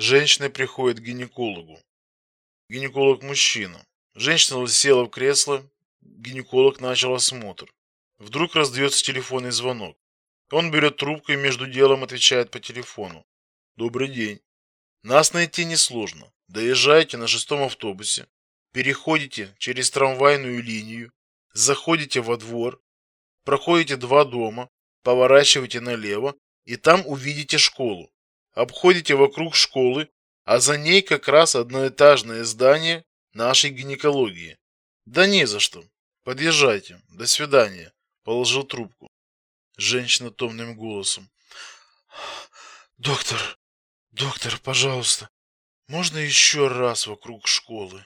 Женщина приходит к гинекологу. Гинеколог мужчина. Женщина села в кресло, гинеколог начал осмотр. Вдруг раздается телефонный звонок. Он берет трубку и между делом отвечает по телефону. Добрый день. Нас найти несложно. Доезжаете на шестом автобусе, переходите через трамвайную линию, заходите во двор, проходите два дома, поворачиваете налево и там увидите школу. Обходите вокруг школы, а за ней как раз одноэтажное здание нашей гинекологии. Да не за что. Подъезжайте. До свидания. Положил трубку. Женщина томным голосом: "Доктор, доктор, пожалуйста, можно еще раз вокруг школы?"